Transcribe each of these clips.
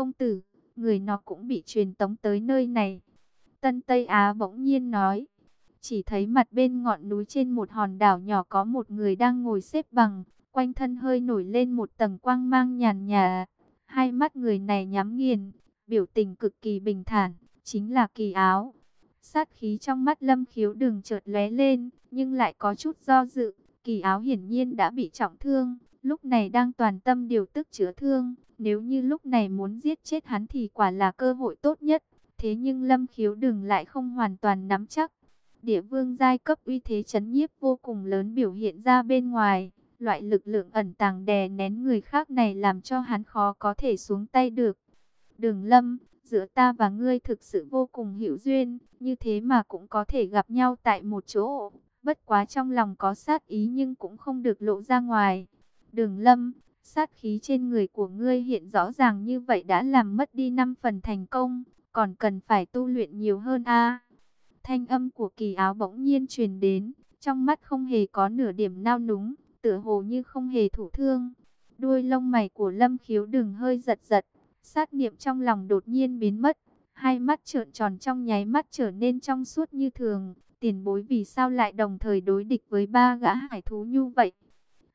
công tử, người nó cũng bị truyền tống tới nơi này. Tân Tây Á bỗng nhiên nói, chỉ thấy mặt bên ngọn núi trên một hòn đảo nhỏ có một người đang ngồi xếp bằng, quanh thân hơi nổi lên một tầng quang mang nhàn nhà. Hai mắt người này nhắm nghiền, biểu tình cực kỳ bình thản, chính là kỳ áo. Sát khí trong mắt lâm khiếu đừng chợt lóe lên, nhưng lại có chút do dự. Kỳ áo hiển nhiên đã bị trọng thương, lúc này đang toàn tâm điều tức chữa thương. Nếu như lúc này muốn giết chết hắn thì quả là cơ hội tốt nhất. Thế nhưng lâm khiếu đừng lại không hoàn toàn nắm chắc. Địa vương giai cấp uy thế chấn nhiếp vô cùng lớn biểu hiện ra bên ngoài. Loại lực lượng ẩn tàng đè nén người khác này làm cho hắn khó có thể xuống tay được. Đường lâm, giữa ta và ngươi thực sự vô cùng hữu duyên, như thế mà cũng có thể gặp nhau tại một chỗ. Bất quá trong lòng có sát ý nhưng cũng không được lộ ra ngoài. Đường lâm, sát khí trên người của ngươi hiện rõ ràng như vậy đã làm mất đi 5 phần thành công, còn cần phải tu luyện nhiều hơn a. Thanh âm của kỳ áo bỗng nhiên truyền đến, trong mắt không hề có nửa điểm nao núng, tựa hồ như không hề thủ thương. Đuôi lông mày của Lâm Khiếu đừng hơi giật giật, sát niệm trong lòng đột nhiên biến mất, hai mắt trợn tròn trong nháy mắt trở nên trong suốt như thường. Tiền bối vì sao lại đồng thời đối địch với ba gã hải thú như vậy?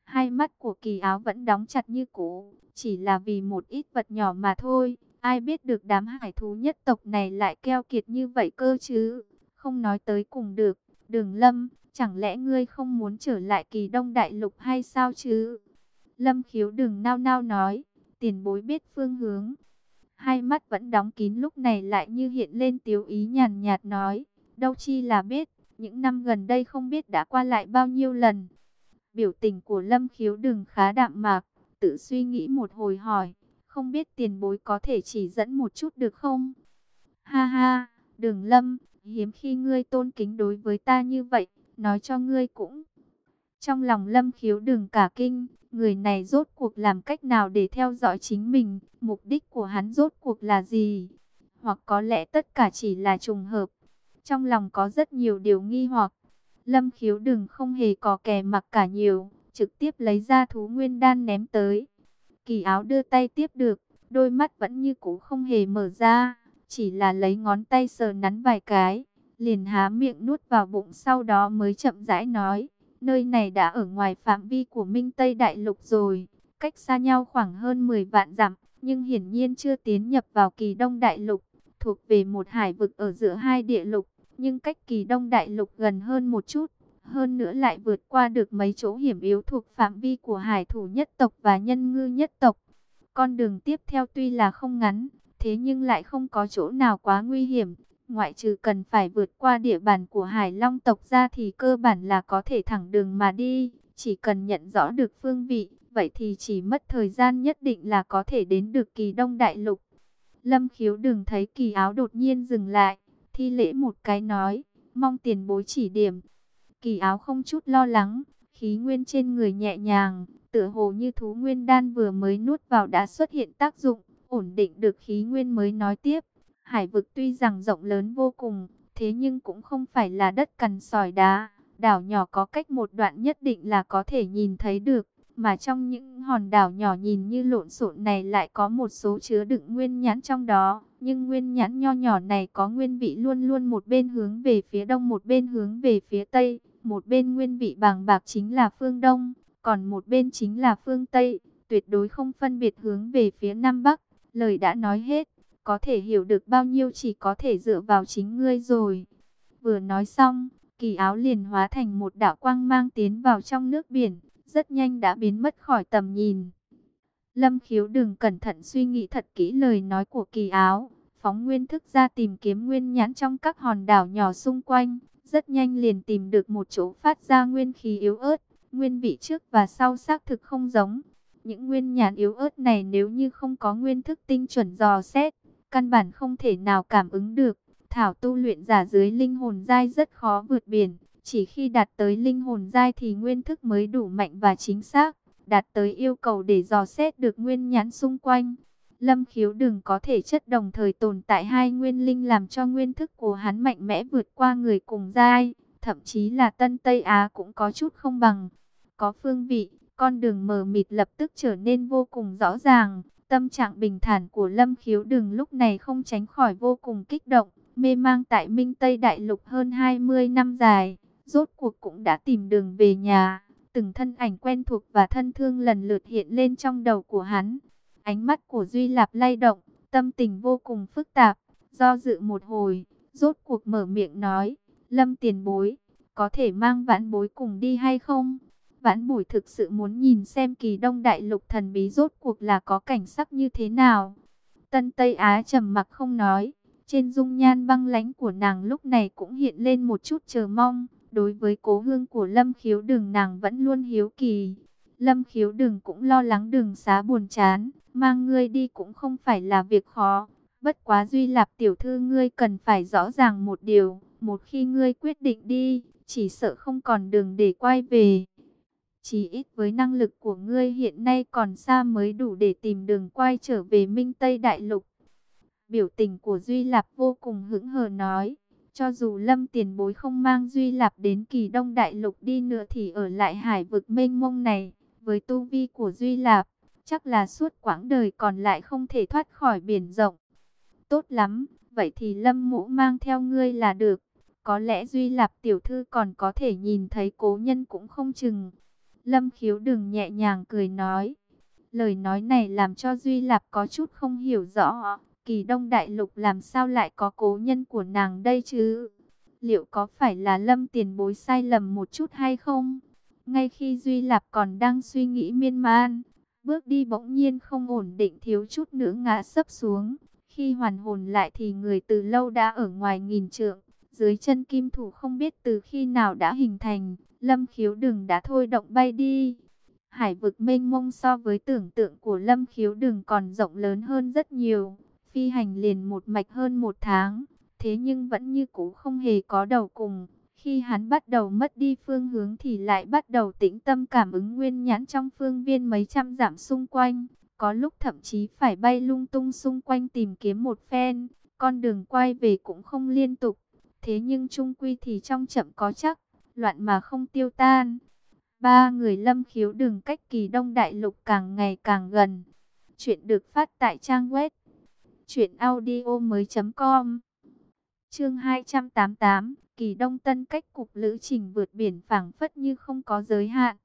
Hai mắt của kỳ áo vẫn đóng chặt như cũ, chỉ là vì một ít vật nhỏ mà thôi. Ai biết được đám hải thú nhất tộc này lại keo kiệt như vậy cơ chứ? Không nói tới cùng được. Đường lâm, chẳng lẽ ngươi không muốn trở lại kỳ đông đại lục hay sao chứ? Lâm khiếu đừng nao nao nói, tiền bối biết phương hướng. Hai mắt vẫn đóng kín lúc này lại như hiện lên tiếu ý nhàn nhạt nói, đâu chi là biết, những năm gần đây không biết đã qua lại bao nhiêu lần. Biểu tình của Lâm khiếu đừng khá đạm mạc, tự suy nghĩ một hồi hỏi, không biết tiền bối có thể chỉ dẫn một chút được không? Ha ha, đường Lâm, hiếm khi ngươi tôn kính đối với ta như vậy, nói cho ngươi cũng. Trong lòng lâm khiếu đừng cả kinh, người này rốt cuộc làm cách nào để theo dõi chính mình, mục đích của hắn rốt cuộc là gì? Hoặc có lẽ tất cả chỉ là trùng hợp. Trong lòng có rất nhiều điều nghi hoặc. Lâm khiếu đừng không hề có kè mặc cả nhiều, trực tiếp lấy ra thú nguyên đan ném tới. Kỳ áo đưa tay tiếp được, đôi mắt vẫn như cũ không hề mở ra, chỉ là lấy ngón tay sờ nắn vài cái liền há miệng nuốt vào bụng sau đó mới chậm rãi nói, nơi này đã ở ngoài phạm vi của Minh Tây Đại Lục rồi, cách xa nhau khoảng hơn 10 vạn dặm, nhưng hiển nhiên chưa tiến nhập vào kỳ Đông Đại Lục, thuộc về một hải vực ở giữa hai địa lục, nhưng cách kỳ Đông Đại Lục gần hơn một chút, hơn nữa lại vượt qua được mấy chỗ hiểm yếu thuộc phạm vi của hải thủ nhất tộc và nhân ngư nhất tộc. Con đường tiếp theo tuy là không ngắn, thế nhưng lại không có chỗ nào quá nguy hiểm, Ngoại trừ cần phải vượt qua địa bàn của Hải Long tộc ra thì cơ bản là có thể thẳng đường mà đi. Chỉ cần nhận rõ được phương vị, vậy thì chỉ mất thời gian nhất định là có thể đến được kỳ đông đại lục. Lâm khiếu đừng thấy kỳ áo đột nhiên dừng lại, thi lễ một cái nói, mong tiền bối chỉ điểm. Kỳ áo không chút lo lắng, khí nguyên trên người nhẹ nhàng, tựa hồ như thú nguyên đan vừa mới nuốt vào đã xuất hiện tác dụng, ổn định được khí nguyên mới nói tiếp. Hải vực tuy rằng rộng lớn vô cùng, thế nhưng cũng không phải là đất cằn sỏi đá. Đảo nhỏ có cách một đoạn nhất định là có thể nhìn thấy được, mà trong những hòn đảo nhỏ nhìn như lộn xộn này lại có một số chứa đựng nguyên nhãn trong đó. Nhưng nguyên nhãn nho nhỏ này có nguyên vị luôn luôn một bên hướng về phía đông một bên hướng về phía tây. Một bên nguyên vị bàng bạc chính là phương đông, còn một bên chính là phương tây, tuyệt đối không phân biệt hướng về phía nam bắc. Lời đã nói hết có thể hiểu được bao nhiêu chỉ có thể dựa vào chính ngươi rồi. Vừa nói xong, kỳ áo liền hóa thành một đạo quang mang tiến vào trong nước biển, rất nhanh đã biến mất khỏi tầm nhìn. Lâm khiếu đừng cẩn thận suy nghĩ thật kỹ lời nói của kỳ áo, phóng nguyên thức ra tìm kiếm nguyên nhãn trong các hòn đảo nhỏ xung quanh, rất nhanh liền tìm được một chỗ phát ra nguyên khí yếu ớt, nguyên vị trước và sau xác thực không giống. Những nguyên nhãn yếu ớt này nếu như không có nguyên thức tinh chuẩn dò xét, căn bản không thể nào cảm ứng được. Thảo tu luyện giả dưới linh hồn giai rất khó vượt biển, chỉ khi đạt tới linh hồn giai thì nguyên thức mới đủ mạnh và chính xác, đạt tới yêu cầu để dò xét được nguyên nhãn xung quanh. Lâm khiếu đừng có thể chất đồng thời tồn tại hai nguyên linh làm cho nguyên thức của hắn mạnh mẽ vượt qua người cùng giai, thậm chí là Tân Tây Á cũng có chút không bằng. Có phương vị, con đường mờ mịt lập tức trở nên vô cùng rõ ràng, Tâm trạng bình thản của Lâm Khiếu Đừng lúc này không tránh khỏi vô cùng kích động, mê mang tại Minh Tây Đại Lục hơn 20 năm dài, rốt cuộc cũng đã tìm đường về nhà. Từng thân ảnh quen thuộc và thân thương lần lượt hiện lên trong đầu của hắn. Ánh mắt của Duy Lạp lay động, tâm tình vô cùng phức tạp, do dự một hồi, rốt cuộc mở miệng nói, Lâm tiền bối, có thể mang vãn bối cùng đi hay không? Vãn bối thực sự muốn nhìn xem kỳ đông đại lục thần bí rốt cuộc là có cảnh sắc như thế nào. Tân Tây Á trầm mặc không nói, trên dung nhan băng lãnh của nàng lúc này cũng hiện lên một chút chờ mong. Đối với cố hương của Lâm Khiếu Đừng nàng vẫn luôn hiếu kỳ. Lâm Khiếu Đừng cũng lo lắng đường xá buồn chán, mang ngươi đi cũng không phải là việc khó. Bất quá Duy Lạp tiểu thư ngươi cần phải rõ ràng một điều, một khi ngươi quyết định đi, chỉ sợ không còn đường để quay về. Chỉ ít với năng lực của ngươi hiện nay còn xa mới đủ để tìm đường quay trở về Minh Tây Đại Lục. Biểu tình của Duy Lạp vô cùng hững hờ nói. Cho dù lâm tiền bối không mang Duy Lạp đến kỳ đông đại lục đi nữa thì ở lại hải vực mênh mông này, với tu vi của Duy Lạp, chắc là suốt quãng đời còn lại không thể thoát khỏi biển rộng. Tốt lắm, vậy thì lâm mũ mang theo ngươi là được. Có lẽ Duy Lạp tiểu thư còn có thể nhìn thấy cố nhân cũng không chừng. Lâm khiếu đừng nhẹ nhàng cười nói. Lời nói này làm cho Duy Lạp có chút không hiểu rõ. Kỳ Đông Đại Lục làm sao lại có cố nhân của nàng đây chứ? Liệu có phải là lâm tiền bối sai lầm một chút hay không? Ngay khi Duy Lạp còn đang suy nghĩ miên man, bước đi bỗng nhiên không ổn định thiếu chút nữa ngã sấp xuống. Khi hoàn hồn lại thì người từ lâu đã ở ngoài nghìn trượng, dưới chân kim thủ không biết từ khi nào đã hình thành, lâm khiếu đừng đã thôi động bay đi. Hải vực mênh mông so với tưởng tượng của lâm khiếu đừng còn rộng lớn hơn rất nhiều phi hành liền một mạch hơn một tháng, thế nhưng vẫn như cũ không hề có đầu cùng. Khi hắn bắt đầu mất đi phương hướng thì lại bắt đầu tĩnh tâm cảm ứng nguyên nhãn trong phương viên mấy trăm dặm xung quanh. Có lúc thậm chí phải bay lung tung xung quanh tìm kiếm một phen, con đường quay về cũng không liên tục. Thế nhưng trung quy thì trong chậm có chắc, loạn mà không tiêu tan. Ba người lâm khiếu đường cách kỳ đông đại lục càng ngày càng gần. Chuyện được phát tại trang web Chuyện audio mới com. Chương 288 Kỳ Đông Tân cách cục lữ trình vượt biển phảng phất như không có giới hạn.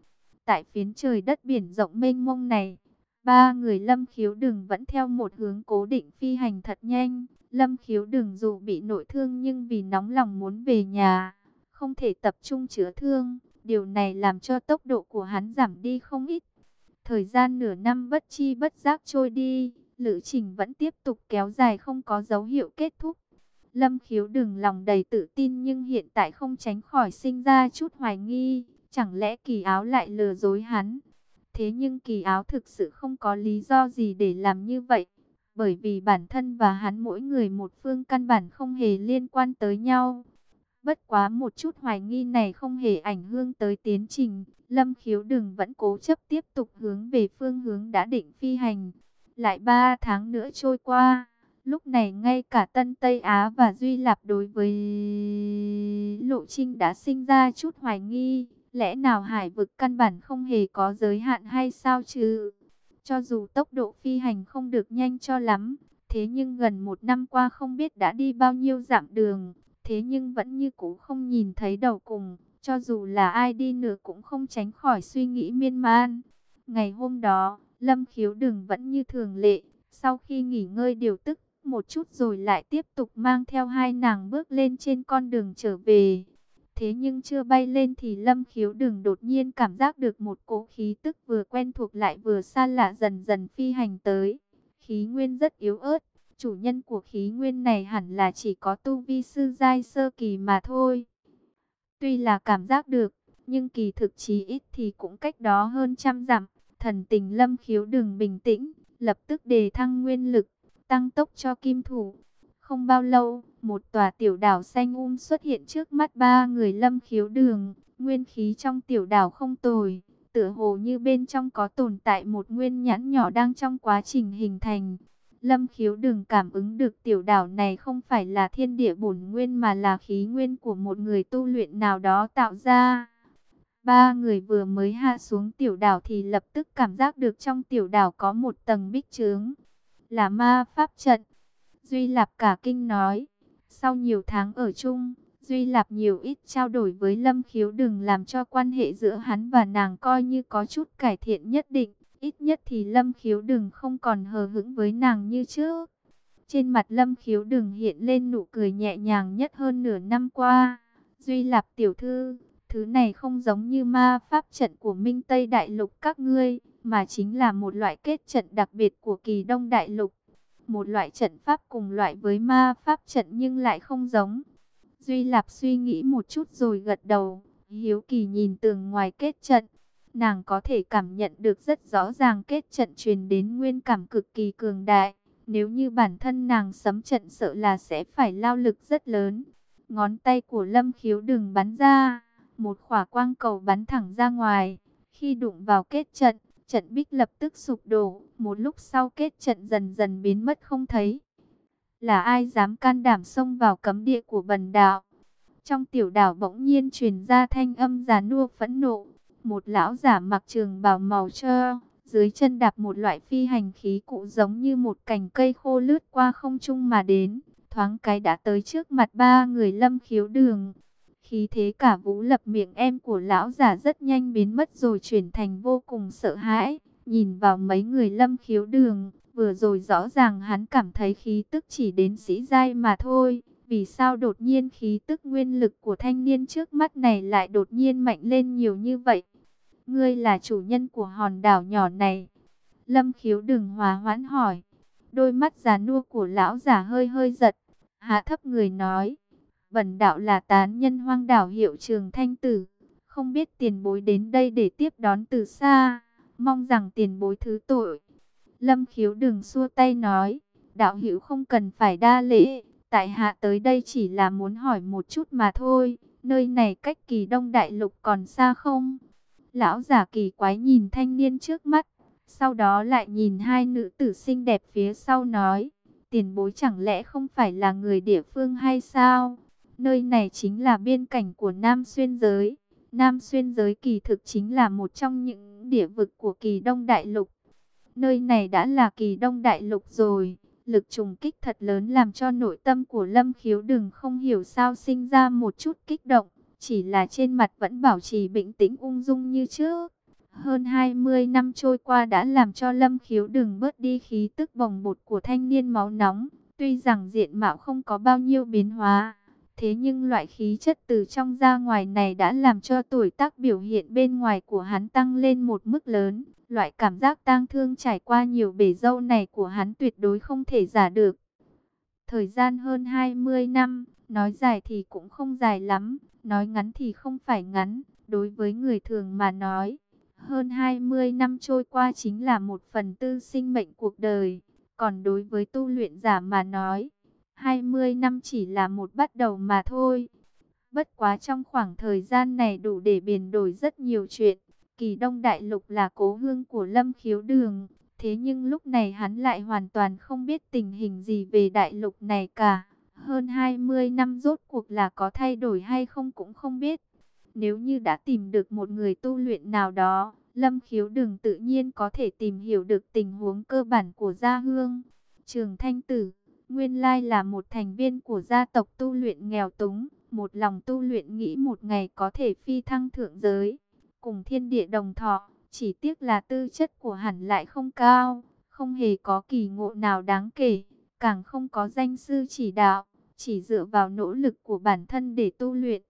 Tại phiến trời đất biển rộng mênh mông này, Ba người lâm khiếu đừng vẫn theo một hướng cố định phi hành thật nhanh. Lâm khiếu đừng dù bị nội thương nhưng vì nóng lòng muốn về nhà, Không thể tập trung chữa thương. Điều này làm cho tốc độ của hắn giảm đi không ít. Thời gian nửa năm bất chi bất giác trôi đi lữ trình vẫn tiếp tục kéo dài không có dấu hiệu kết thúc. Lâm khiếu đừng lòng đầy tự tin nhưng hiện tại không tránh khỏi sinh ra chút hoài nghi, chẳng lẽ kỳ áo lại lừa dối hắn. Thế nhưng kỳ áo thực sự không có lý do gì để làm như vậy, bởi vì bản thân và hắn mỗi người một phương căn bản không hề liên quan tới nhau. Bất quá một chút hoài nghi này không hề ảnh hưởng tới tiến trình, Lâm khiếu đừng vẫn cố chấp tiếp tục hướng về phương hướng đã định phi hành. Lại ba tháng nữa trôi qua, lúc này ngay cả Tân Tây Á và Duy Lạp đối với lộ trình đã sinh ra chút hoài nghi. Lẽ nào hải vực căn bản không hề có giới hạn hay sao chứ? Cho dù tốc độ phi hành không được nhanh cho lắm, thế nhưng gần một năm qua không biết đã đi bao nhiêu dặm đường, thế nhưng vẫn như cũ không nhìn thấy đầu cùng, cho dù là ai đi nữa cũng không tránh khỏi suy nghĩ miên man. Ngày hôm đó, Lâm khiếu đừng vẫn như thường lệ, sau khi nghỉ ngơi điều tức một chút rồi lại tiếp tục mang theo hai nàng bước lên trên con đường trở về. Thế nhưng chưa bay lên thì lâm khiếu đừng đột nhiên cảm giác được một cỗ khí tức vừa quen thuộc lại vừa xa lạ dần dần phi hành tới. Khí nguyên rất yếu ớt, chủ nhân của khí nguyên này hẳn là chỉ có tu vi sư giai sơ kỳ mà thôi. Tuy là cảm giác được, nhưng kỳ thực chí ít thì cũng cách đó hơn trăm dặm. Thần tình lâm khiếu đừng bình tĩnh, lập tức đề thăng nguyên lực, tăng tốc cho kim thủ. Không bao lâu, một tòa tiểu đảo xanh um xuất hiện trước mắt ba người lâm khiếu đường. Nguyên khí trong tiểu đảo không tồi, tựa hồ như bên trong có tồn tại một nguyên nhãn nhỏ đang trong quá trình hình thành. Lâm khiếu đừng cảm ứng được tiểu đảo này không phải là thiên địa bổn nguyên mà là khí nguyên của một người tu luyện nào đó tạo ra. Ba người vừa mới hạ xuống tiểu đảo thì lập tức cảm giác được trong tiểu đảo có một tầng bích trướng. Là ma pháp trận. Duy Lạp cả kinh nói. Sau nhiều tháng ở chung, Duy Lạp nhiều ít trao đổi với Lâm Khiếu đừng làm cho quan hệ giữa hắn và nàng coi như có chút cải thiện nhất định. Ít nhất thì Lâm Khiếu đừng không còn hờ hững với nàng như trước. Trên mặt Lâm Khiếu đừng hiện lên nụ cười nhẹ nhàng nhất hơn nửa năm qua. Duy Lạp tiểu thư, thứ này không giống như ma pháp trận của Minh Tây Đại Lục các ngươi, mà chính là một loại kết trận đặc biệt của kỳ Đông Đại Lục. Một loại trận pháp cùng loại với ma pháp trận nhưng lại không giống. Duy Lạp suy nghĩ một chút rồi gật đầu, hiếu kỳ nhìn tường ngoài kết trận. Nàng có thể cảm nhận được rất rõ ràng kết trận truyền đến nguyên cảm cực kỳ cường đại. Nếu như bản thân nàng sấm trận sợ là sẽ phải lao lực rất lớn. Ngón tay của Lâm Khiếu đừng bắn ra, một khỏa quang cầu bắn thẳng ra ngoài. Khi đụng vào kết trận, trận bích lập tức sụp đổ. Một lúc sau kết trận dần dần biến mất không thấy. Là ai dám can đảm xông vào cấm địa của bần đạo? Trong tiểu đảo bỗng nhiên truyền ra thanh âm già nua phẫn nộ. Một lão giả mặc trường bào màu trơ, dưới chân đạp một loại phi hành khí cụ giống như một cành cây khô lướt qua không trung mà đến. Thoáng cái đã tới trước mặt ba người lâm khiếu đường. Khí thế cả vũ lập miệng em của lão giả rất nhanh biến mất rồi chuyển thành vô cùng sợ hãi. Nhìn vào mấy người lâm khiếu đường, vừa rồi rõ ràng hắn cảm thấy khí tức chỉ đến sĩ giai mà thôi. Vì sao đột nhiên khí tức nguyên lực của thanh niên trước mắt này lại đột nhiên mạnh lên nhiều như vậy? Ngươi là chủ nhân của hòn đảo nhỏ này. Lâm khiếu đừng hòa hoãn hỏi. Đôi mắt già nua của lão già hơi hơi giật. Hạ thấp người nói. Bần đạo là tán nhân hoang đảo hiệu trường thanh tử. Không biết tiền bối đến đây để tiếp đón từ xa. Mong rằng tiền bối thứ tội. Lâm khiếu đừng xua tay nói. Đạo hữu không cần phải đa lễ. Tại hạ tới đây chỉ là muốn hỏi một chút mà thôi. Nơi này cách kỳ đông đại lục còn xa không? Lão giả kỳ quái nhìn thanh niên trước mắt. Sau đó lại nhìn hai nữ tử xinh đẹp phía sau nói. Tiền bối chẳng lẽ không phải là người địa phương hay sao? Nơi này chính là biên cảnh của Nam Xuyên Giới. Nam Xuyên Giới kỳ thực chính là một trong những địa vực của kỳ Đông Đại Lục. Nơi này đã là kỳ Đông Đại Lục rồi. Lực trùng kích thật lớn làm cho nội tâm của Lâm Khiếu đừng không hiểu sao sinh ra một chút kích động. Chỉ là trên mặt vẫn bảo trì bình tĩnh ung dung như trước. Hơn 20 năm trôi qua đã làm cho Lâm Khiếu đừng bớt đi khí tức bồng bột của thanh niên máu nóng. Tuy rằng diện mạo không có bao nhiêu biến hóa, thế nhưng loại khí chất từ trong ra ngoài này đã làm cho tuổi tác biểu hiện bên ngoài của hắn tăng lên một mức lớn. Loại cảm giác tang thương trải qua nhiều bể dâu này của hắn tuyệt đối không thể giả được. Thời gian hơn 20 năm, nói dài thì cũng không dài lắm, nói ngắn thì không phải ngắn. Đối với người thường mà nói, hơn 20 năm trôi qua chính là một phần tư sinh mệnh cuộc đời. Còn đối với tu luyện giả mà nói, 20 năm chỉ là một bắt đầu mà thôi. Bất quá trong khoảng thời gian này đủ để biến đổi rất nhiều chuyện. Kỳ Đông Đại Lục là cố hương của Lâm Khiếu Đường. Thế nhưng lúc này hắn lại hoàn toàn không biết tình hình gì về đại lục này cả. Hơn 20 năm rốt cuộc là có thay đổi hay không cũng không biết. Nếu như đã tìm được một người tu luyện nào đó, Lâm Khiếu Đường tự nhiên có thể tìm hiểu được tình huống cơ bản của gia hương. Trường Thanh Tử, nguyên lai là một thành viên của gia tộc tu luyện nghèo túng, một lòng tu luyện nghĩ một ngày có thể phi thăng thượng giới cùng thiên địa đồng thọ, chỉ tiếc là tư chất của hẳn lại không cao, không hề có kỳ ngộ nào đáng kể, càng không có danh sư chỉ đạo, chỉ dựa vào nỗ lực của bản thân để tu luyện.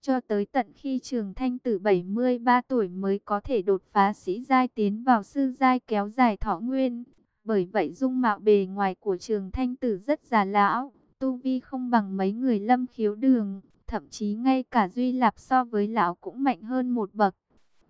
Cho tới tận khi trường thanh tử 73 tuổi mới có thể đột phá sĩ giai tiến vào sư giai kéo dài thọ nguyên. Bởi vậy dung mạo bề ngoài của trường thanh tử rất già lão, tu vi không bằng mấy người lâm khiếu đường, thậm chí ngay cả Duy Lạp so với lão cũng mạnh hơn một bậc.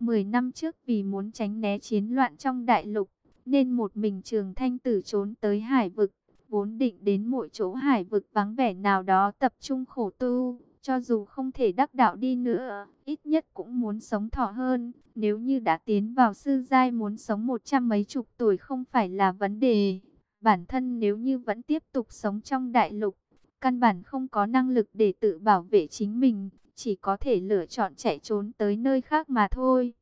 10 năm trước vì muốn tránh né chiến loạn trong đại lục, nên một mình trường thanh tử trốn tới hải vực, vốn định đến mỗi chỗ hải vực vắng vẻ nào đó tập trung khổ tu, cho dù không thể đắc đạo đi nữa, ít nhất cũng muốn sống thọ hơn, nếu như đã tiến vào sư giai muốn sống một trăm mấy chục tuổi không phải là vấn đề. Bản thân nếu như vẫn tiếp tục sống trong đại lục, căn bản không có năng lực để tự bảo vệ chính mình, chỉ có thể lựa chọn chạy trốn tới nơi khác mà thôi.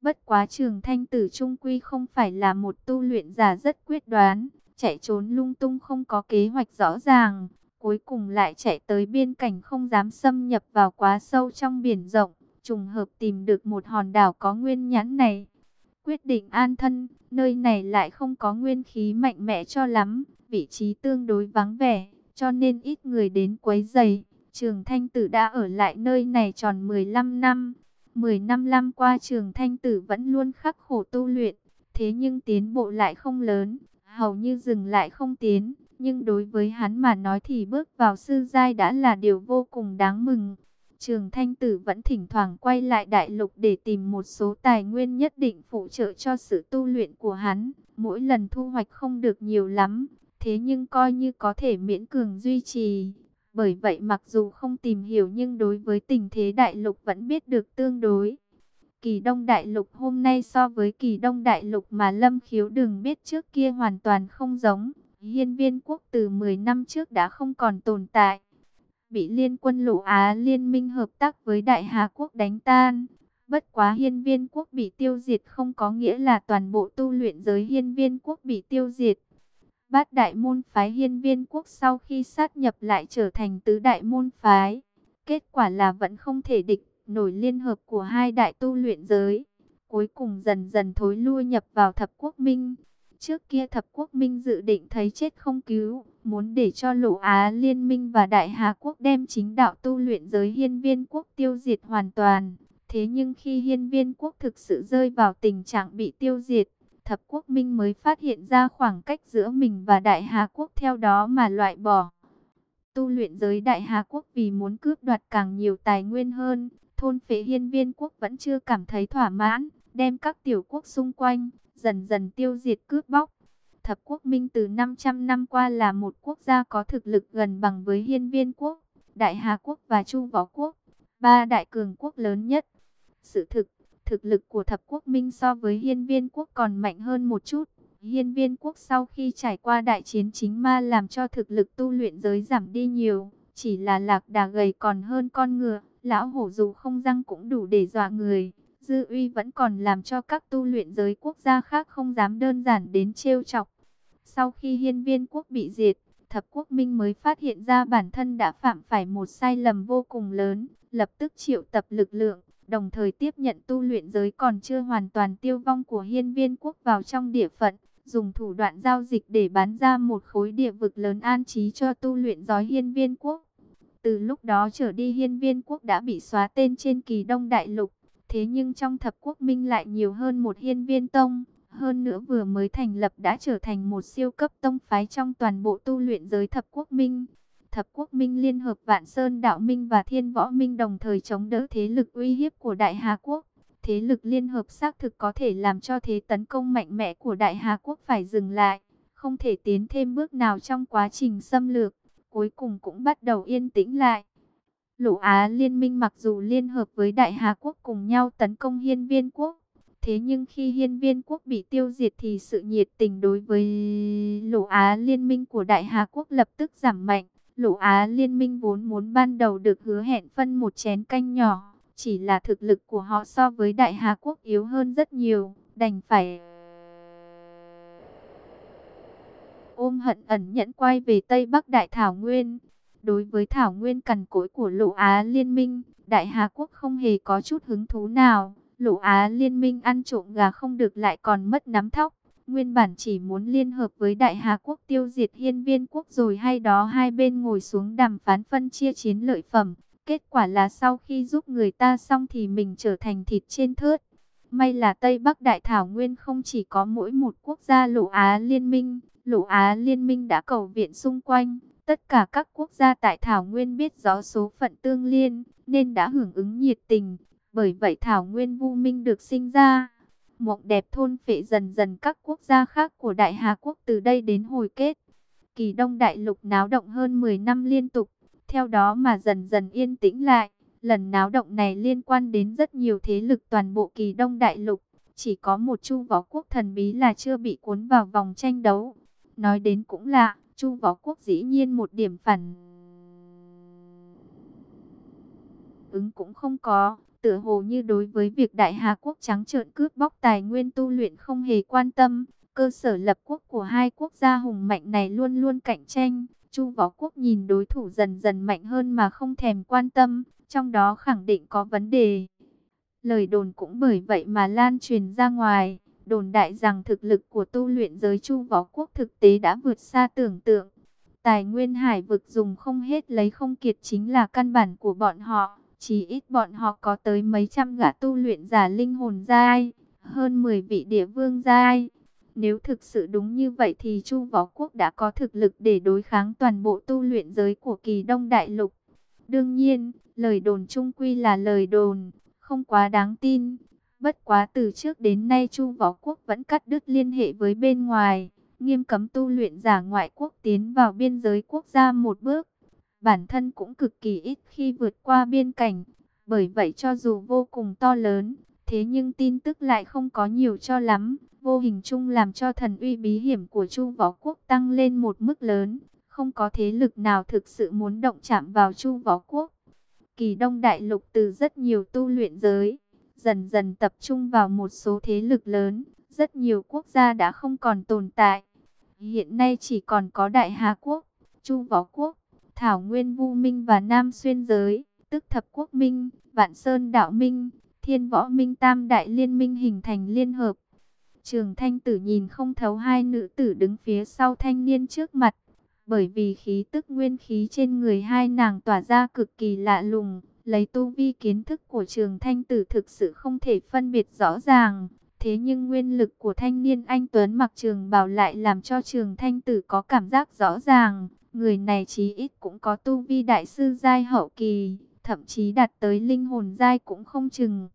Bất quá trường thanh tử trung quy không phải là một tu luyện giả rất quyết đoán, chạy trốn lung tung không có kế hoạch rõ ràng, cuối cùng lại chạy tới biên cảnh không dám xâm nhập vào quá sâu trong biển rộng, trùng hợp tìm được một hòn đảo có nguyên nhãn này. Quyết định an thân, nơi này lại không có nguyên khí mạnh mẽ cho lắm, vị trí tương đối vắng vẻ, cho nên ít người đến quấy giày Trường Thanh Tử đã ở lại nơi này tròn 15 năm. 10 năm năm qua Trường Thanh Tử vẫn luôn khắc khổ tu luyện, thế nhưng tiến bộ lại không lớn, hầu như dừng lại không tiến. Nhưng đối với hắn mà nói thì bước vào sư giai đã là điều vô cùng đáng mừng. Trường Thanh Tử vẫn thỉnh thoảng quay lại đại lục để tìm một số tài nguyên nhất định phụ trợ cho sự tu luyện của hắn. Mỗi lần thu hoạch không được nhiều lắm, thế nhưng coi như có thể miễn cường duy trì. Bởi vậy mặc dù không tìm hiểu nhưng đối với tình thế đại lục vẫn biết được tương đối. Kỳ Đông Đại Lục hôm nay so với Kỳ Đông Đại Lục mà Lâm Khiếu đừng biết trước kia hoàn toàn không giống. Hiên viên quốc từ 10 năm trước đã không còn tồn tại. Bị liên quân Lỗ Á liên minh hợp tác với Đại Hà Quốc đánh tan. Bất quá hiên viên quốc bị tiêu diệt không có nghĩa là toàn bộ tu luyện giới hiên viên quốc bị tiêu diệt. Bát đại môn phái hiên viên quốc sau khi sát nhập lại trở thành tứ đại môn phái. Kết quả là vẫn không thể địch nổi liên hợp của hai đại tu luyện giới. Cuối cùng dần dần thối lui nhập vào thập quốc minh. Trước kia thập quốc minh dự định thấy chết không cứu, muốn để cho lộ Á Liên minh và Đại Hà Quốc đem chính đạo tu luyện giới hiên viên quốc tiêu diệt hoàn toàn. Thế nhưng khi hiên viên quốc thực sự rơi vào tình trạng bị tiêu diệt, thập quốc minh mới phát hiện ra khoảng cách giữa mình và Đại Hà Quốc theo đó mà loại bỏ. Tu luyện giới Đại Hà Quốc vì muốn cướp đoạt càng nhiều tài nguyên hơn, thôn phế hiên viên quốc vẫn chưa cảm thấy thỏa mãn, đem các tiểu quốc xung quanh, dần dần tiêu diệt cướp bóc. Thập quốc minh từ 500 năm qua là một quốc gia có thực lực gần bằng với hiên viên quốc, Đại Hà Quốc và Chu Võ Quốc, ba đại cường quốc lớn nhất. Sự thực, thực lực của thập quốc minh so với hiên viên quốc còn mạnh hơn một chút. Hiên viên quốc sau khi trải qua đại chiến chính ma làm cho thực lực tu luyện giới giảm đi nhiều, chỉ là lạc đà gầy còn hơn con ngựa, lão hổ dù không răng cũng đủ để dọa người. Dư uy vẫn còn làm cho các tu luyện giới quốc gia khác không dám đơn giản đến trêu chọc. Sau khi hiên viên quốc bị diệt, thập quốc minh mới phát hiện ra bản thân đã phạm phải một sai lầm vô cùng lớn, lập tức triệu tập lực lượng, đồng thời tiếp nhận tu luyện giới còn chưa hoàn toàn tiêu vong của hiên viên quốc vào trong địa phận, dùng thủ đoạn giao dịch để bán ra một khối địa vực lớn an trí cho tu luyện giói hiên viên quốc. Từ lúc đó trở đi hiên viên quốc đã bị xóa tên trên kỳ đông đại lục, thế nhưng trong thập quốc minh lại nhiều hơn một hiên viên tông. Hơn nữa vừa mới thành lập đã trở thành một siêu cấp tông phái trong toàn bộ tu luyện giới thập quốc minh. Thập quốc minh liên hợp Vạn Sơn Đạo Minh và Thiên Võ Minh đồng thời chống đỡ thế lực uy hiếp của Đại Hà Quốc. Thế lực liên hợp xác thực có thể làm cho thế tấn công mạnh mẽ của Đại Hà Quốc phải dừng lại, không thể tiến thêm bước nào trong quá trình xâm lược, cuối cùng cũng bắt đầu yên tĩnh lại. Lỗ Á Liên minh mặc dù liên hợp với Đại Hà Quốc cùng nhau tấn công Hiên Viên Quốc, Thế nhưng khi hiên viên quốc bị tiêu diệt thì sự nhiệt tình đối với Lỗ Á Liên minh của Đại Hà Quốc lập tức giảm mạnh. Lỗ Á Liên minh vốn muốn ban đầu được hứa hẹn phân một chén canh nhỏ. Chỉ là thực lực của họ so với Đại Hà Quốc yếu hơn rất nhiều. Đành phải ôm hận ẩn nhẫn quay về Tây Bắc Đại Thảo Nguyên. Đối với Thảo Nguyên cằn cỗi của Lộ Á Liên minh, Đại Hà Quốc không hề có chút hứng thú nào. Lộ Á liên minh ăn trộm gà không được lại còn mất nắm thóc. Nguyên bản chỉ muốn liên hợp với Đại Hà Quốc tiêu diệt hiên viên quốc rồi hay đó hai bên ngồi xuống đàm phán phân chia chiến lợi phẩm. Kết quả là sau khi giúp người ta xong thì mình trở thành thịt trên thớt. May là Tây Bắc Đại Thảo Nguyên không chỉ có mỗi một quốc gia Lộ Á liên minh. Lộ Á liên minh đã cầu viện xung quanh. Tất cả các quốc gia tại Thảo Nguyên biết rõ số phận tương liên, nên đã hưởng ứng nhiệt tình, bởi vậy Thảo Nguyên Vu Minh được sinh ra. Mộng đẹp thôn phệ dần dần các quốc gia khác của Đại Hà Quốc từ đây đến hồi kết. Kỳ Đông Đại Lục náo động hơn 10 năm liên tục, theo đó mà dần dần yên tĩnh lại. Lần náo động này liên quan đến rất nhiều thế lực toàn bộ Kỳ Đông Đại Lục. Chỉ có một chu võ quốc thần bí là chưa bị cuốn vào vòng tranh đấu. Nói đến cũng lạ, chu võ quốc dĩ nhiên một điểm phản ứng cũng không có, tựa hồ như đối với việc Đại Hà Quốc trắng trợn cướp bóc tài nguyên tu luyện không hề quan tâm. Cơ sở lập quốc của hai quốc gia hùng mạnh này luôn luôn cạnh tranh. Chu Võ Quốc nhìn đối thủ dần dần mạnh hơn mà không thèm quan tâm, trong đó khẳng định có vấn đề. Lời đồn cũng bởi vậy mà lan truyền ra ngoài, đồn đại rằng thực lực của tu luyện giới Chu Võ Quốc thực tế đã vượt xa tưởng tượng. Tài nguyên hải vực dùng không hết lấy không kiệt chính là căn bản của bọn họ. Chỉ ít bọn họ có tới mấy trăm gã tu luyện giả linh hồn giai, hơn 10 vị địa vương giai. Nếu thực sự đúng như vậy thì Chu Võ Quốc đã có thực lực để đối kháng toàn bộ tu luyện giới của kỳ Đông Đại Lục. Đương nhiên, lời đồn trung quy là lời đồn, không quá đáng tin. Bất quá từ trước đến nay Chu Võ Quốc vẫn cắt đứt liên hệ với bên ngoài, nghiêm cấm tu luyện giả ngoại quốc tiến vào biên giới quốc gia một bước. Bản thân cũng cực kỳ ít khi vượt qua biên cảnh, bởi vậy cho dù vô cùng to lớn, thế nhưng tin tức lại không có nhiều cho lắm, vô hình chung làm cho thần uy bí hiểm của Chu Võ Quốc tăng lên một mức lớn, không có thế lực nào thực sự muốn động chạm vào Chu Võ Quốc. Kỳ Đông Đại Lục từ rất nhiều tu luyện giới, dần dần tập trung vào một số thế lực lớn, rất nhiều quốc gia đã không còn tồn tại. Hiện nay chỉ còn có Đại Hà Quốc, Chu Võ Quốc, Thảo Nguyên Vu Minh và Nam Xuyên Giới, tức Thập Quốc Minh, Vạn Sơn Đạo Minh, Thiên Võ Minh Tam Đại Liên Minh hình thành liên hợp. Trường Thanh Tử nhìn không thấu hai nữ tử đứng phía sau thanh niên trước mặt, bởi vì khí tức nguyên khí trên người hai nàng tỏa ra cực kỳ lạ lùng, lấy tu vi kiến thức của trường thanh tử thực sự không thể phân biệt rõ ràng. Thế nhưng nguyên lực của thanh niên anh Tuấn mặc trường bảo lại làm cho trường thanh tử có cảm giác rõ ràng. Người này chí ít cũng có tu vi đại sư giai hậu kỳ, thậm chí đạt tới linh hồn giai cũng không chừng.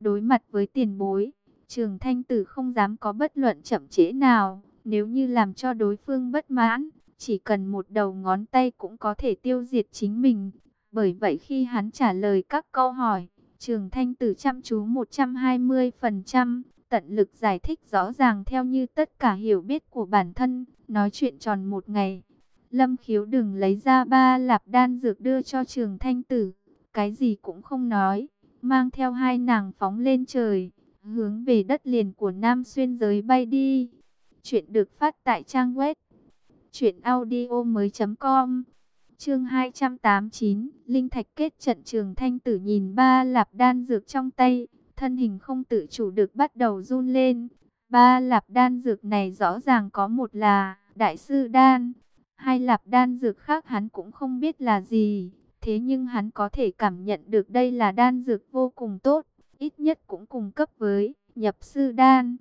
Đối mặt với tiền bối, trường thanh tử không dám có bất luận chậm trễ nào, nếu như làm cho đối phương bất mãn, chỉ cần một đầu ngón tay cũng có thể tiêu diệt chính mình. Bởi vậy khi hắn trả lời các câu hỏi, trường thanh tử chăm chú 120%, tận lực giải thích rõ ràng theo như tất cả hiểu biết của bản thân, nói chuyện tròn một ngày. Lâm khiếu đừng lấy ra ba lạp đan dược đưa cho trường thanh tử, cái gì cũng không nói, mang theo hai nàng phóng lên trời, hướng về đất liền của Nam Xuyên giới bay đi. Chuyện được phát tại trang web Chuyện audio mới com Chương 289 Linh thạch kết trận trường thanh tử nhìn ba lạp đan dược trong tay, Thân hình không tự chủ được bắt đầu run lên. Ba lạp đan dược này rõ ràng có một là Đại sư đan, Hai lạp đan dược khác hắn cũng không biết là gì. Thế nhưng hắn có thể cảm nhận được đây là đan dược vô cùng tốt, Ít nhất cũng cùng cấp với nhập sư đan.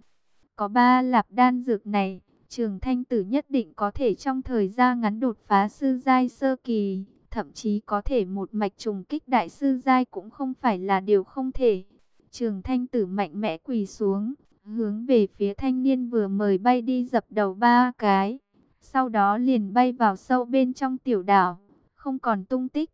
Có ba lạp đan dược này Trường Thanh Tử nhất định có thể trong thời gian ngắn đột phá sư giai sơ kỳ, thậm chí có thể một mạch trùng kích đại sư giai cũng không phải là điều không thể. Trường Thanh Tử mạnh mẽ quỳ xuống, hướng về phía thanh niên vừa mời bay đi dập đầu ba cái, sau đó liền bay vào sâu bên trong tiểu đảo, không còn tung tích.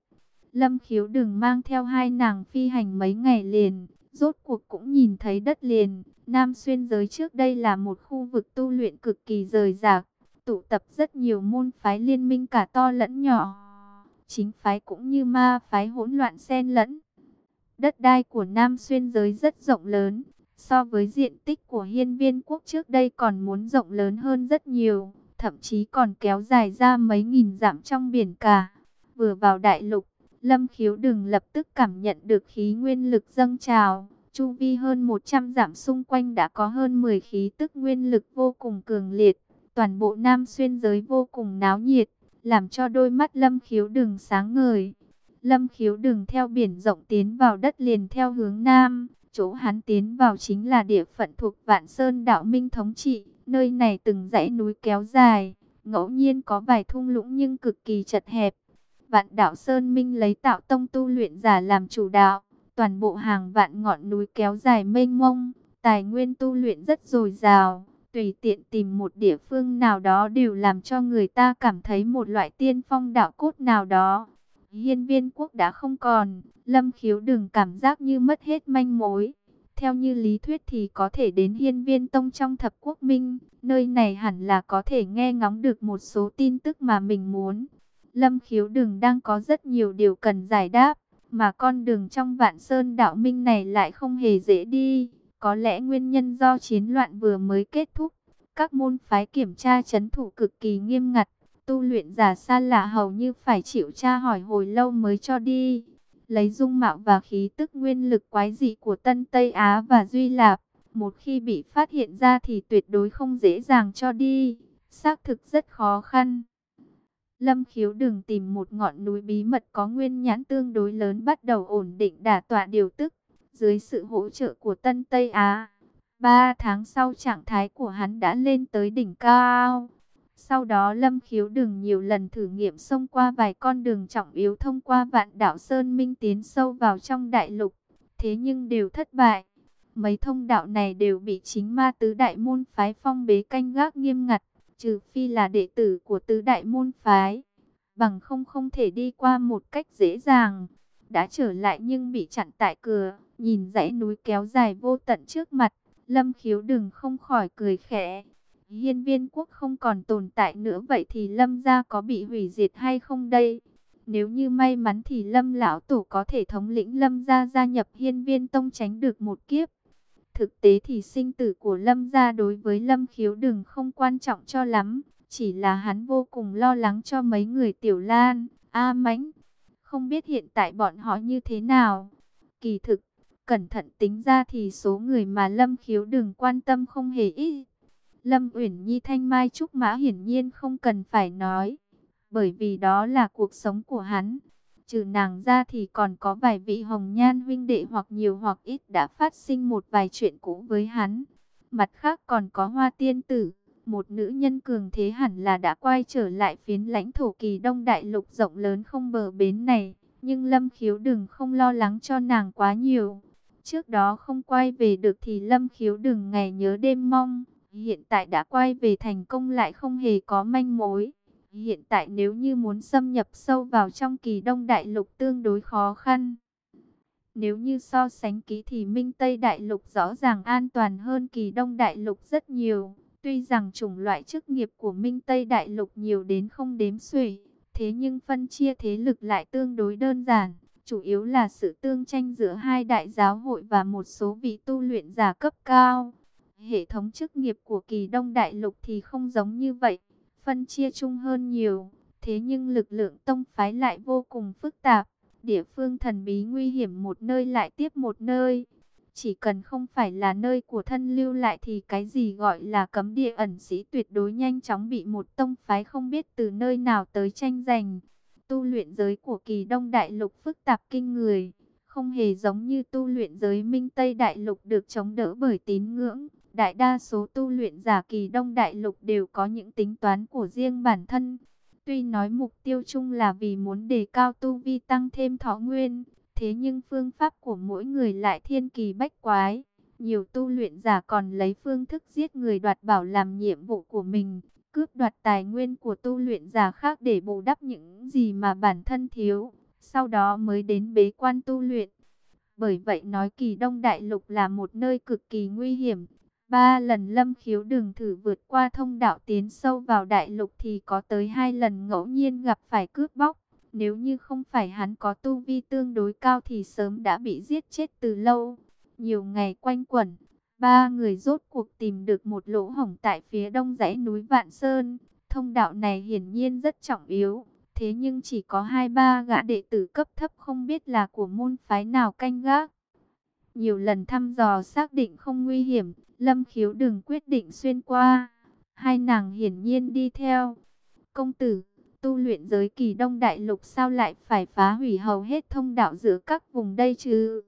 Lâm Khiếu đừng mang theo hai nàng phi hành mấy ngày liền, rốt cuộc cũng nhìn thấy đất liền. Nam xuyên giới trước đây là một khu vực tu luyện cực kỳ rời rạc, tụ tập rất nhiều môn phái liên minh cả to lẫn nhỏ. Chính phái cũng như ma phái hỗn loạn xen lẫn. Đất đai của Nam xuyên giới rất rộng lớn, so với diện tích của hiên viên quốc trước đây còn muốn rộng lớn hơn rất nhiều, thậm chí còn kéo dài ra mấy nghìn dặm trong biển cả. Vừa vào đại lục, Lâm khiếu đừng lập tức cảm nhận được khí nguyên lực dâng trào. Chu vi hơn 100 giảm xung quanh đã có hơn 10 khí tức nguyên lực vô cùng cường liệt. Toàn bộ Nam Xuyên giới vô cùng náo nhiệt, làm cho đôi mắt Lâm khiếu đừng sáng ngời. Lâm khiếu đừng theo biển rộng tiến vào đất liền theo hướng Nam. Chỗ hắn tiến vào chính là địa phận thuộc Vạn Sơn Đạo Minh thống trị. Nơi này từng dãy núi kéo dài, ngẫu nhiên có vài thung lũng nhưng cực kỳ chật hẹp. Vạn đảo Sơn Minh lấy tạo tông tu luyện giả làm chủ đạo, toàn bộ hàng vạn ngọn núi kéo dài mênh mông, tài nguyên tu luyện rất dồi dào, tùy tiện tìm một địa phương nào đó đều làm cho người ta cảm thấy một loại tiên phong đạo cốt nào đó. Hiên viên quốc đã không còn, lâm khiếu đừng cảm giác như mất hết manh mối. Theo như lý thuyết thì có thể đến hiên viên tông trong thập quốc minh, nơi này hẳn là có thể nghe ngóng được một số tin tức mà mình muốn. Lâm khiếu Đường đang có rất nhiều điều cần giải đáp. Mà con đường trong vạn sơn đạo minh này lại không hề dễ đi. Có lẽ nguyên nhân do chiến loạn vừa mới kết thúc. Các môn phái kiểm tra chấn thủ cực kỳ nghiêm ngặt. Tu luyện giả xa lạ hầu như phải chịu tra hỏi hồi lâu mới cho đi. Lấy dung mạo và khí tức nguyên lực quái dị của Tân Tây Á và Duy Lạp. Một khi bị phát hiện ra thì tuyệt đối không dễ dàng cho đi. Xác thực rất khó khăn. Lâm khiếu đừng tìm một ngọn núi bí mật có nguyên nhãn tương đối lớn bắt đầu ổn định đả tọa điều tức. Dưới sự hỗ trợ của Tân Tây Á, ba tháng sau trạng thái của hắn đã lên tới đỉnh cao. Sau đó Lâm khiếu đừng nhiều lần thử nghiệm xông qua vài con đường trọng yếu thông qua vạn đảo Sơn Minh tiến sâu vào trong đại lục. Thế nhưng đều thất bại. Mấy thông đạo này đều bị chính ma tứ đại môn phái phong bế canh gác nghiêm ngặt trừ phi là đệ tử của tứ đại môn phái, bằng không không thể đi qua một cách dễ dàng. Đã trở lại nhưng bị chặn tại cửa, nhìn dãy núi kéo dài vô tận trước mặt, Lâm Khiếu đừng không khỏi cười khẽ. Hiên viên quốc không còn tồn tại nữa vậy thì Lâm gia có bị hủy diệt hay không đây? Nếu như may mắn thì Lâm lão tổ có thể thống lĩnh Lâm gia gia nhập Hiên viên tông tránh được một kiếp. Thực tế thì sinh tử của Lâm gia đối với Lâm khiếu đừng không quan trọng cho lắm. Chỉ là hắn vô cùng lo lắng cho mấy người Tiểu Lan, A Mãnh. Không biết hiện tại bọn họ như thế nào. Kỳ thực, cẩn thận tính ra thì số người mà Lâm khiếu đừng quan tâm không hề ít. Lâm Uyển Nhi Thanh Mai Trúc Mã hiển nhiên không cần phải nói. Bởi vì đó là cuộc sống của hắn. Trừ nàng ra thì còn có vài vị hồng nhan huynh đệ hoặc nhiều hoặc ít đã phát sinh một vài chuyện cũ với hắn. Mặt khác còn có hoa tiên tử, một nữ nhân cường thế hẳn là đã quay trở lại phiến lãnh thổ kỳ đông đại lục rộng lớn không bờ bến này. Nhưng Lâm Khiếu đừng không lo lắng cho nàng quá nhiều. Trước đó không quay về được thì Lâm Khiếu đừng ngày nhớ đêm mong. Hiện tại đã quay về thành công lại không hề có manh mối. Hiện tại nếu như muốn xâm nhập sâu vào trong kỳ đông đại lục tương đối khó khăn. Nếu như so sánh ký thì Minh Tây Đại Lục rõ ràng an toàn hơn kỳ Đông Đại Lục rất nhiều. Tuy rằng chủng loại chức nghiệp của Minh Tây Đại Lục nhiều đến không đếm xuể, thế nhưng phân chia thế lực lại tương đối đơn giản. Chủ yếu là sự tương tranh giữa hai đại giáo hội và một số vị tu luyện giả cấp cao. Hệ thống chức nghiệp của kỳ Đông Đại Lục thì không giống như vậy phân chia chung hơn nhiều. Thế nhưng lực lượng tông phái lại vô cùng phức tạp. Địa phương thần bí nguy hiểm một nơi lại tiếp một nơi. Chỉ cần không phải là nơi của thân lưu lại thì cái gì gọi là cấm địa ẩn sĩ tuyệt đối nhanh chóng bị một tông phái không biết từ nơi nào tới tranh giành. Tu luyện giới của kỳ đông đại lục phức tạp kinh người, không hề giống như tu luyện giới minh tây đại lục được chống đỡ bởi tín ngưỡng. Đại đa số tu luyện giả kỳ đông đại lục đều có những tính toán của riêng bản thân. Tuy nói mục tiêu chung là vì muốn đề cao tu vi tăng thêm thọ nguyên, thế nhưng phương pháp của mỗi người lại thiên kỳ bách quái. Nhiều tu luyện giả còn lấy phương thức giết người đoạt bảo làm nhiệm vụ của mình, cướp đoạt tài nguyên của tu luyện giả khác để bù đắp những gì mà bản thân thiếu, sau đó mới đến bế quan tu luyện. Bởi vậy nói kỳ đông đại lục là một nơi cực kỳ nguy hiểm, Ba lần lâm khiếu đường thử vượt qua thông đạo tiến sâu vào đại lục thì có tới hai lần ngẫu nhiên gặp phải cướp bóc. Nếu như không phải hắn có tu vi tương đối cao thì sớm đã bị giết chết từ lâu. Nhiều ngày quanh quẩn, ba người rốt cuộc tìm được một lỗ hổng tại phía đông dãy núi Vạn Sơn. Thông đạo này hiển nhiên rất trọng yếu, thế nhưng chỉ có hai ba gã đệ tử cấp thấp không biết là của môn phái nào canh gác. Nhiều lần thăm dò xác định không nguy hiểm, Lâm khiếu đừng quyết định xuyên qua. Hai nàng hiển nhiên đi theo. Công tử, tu luyện giới kỳ đông đại lục sao lại phải phá hủy hầu hết thông đạo giữa các vùng đây chứ?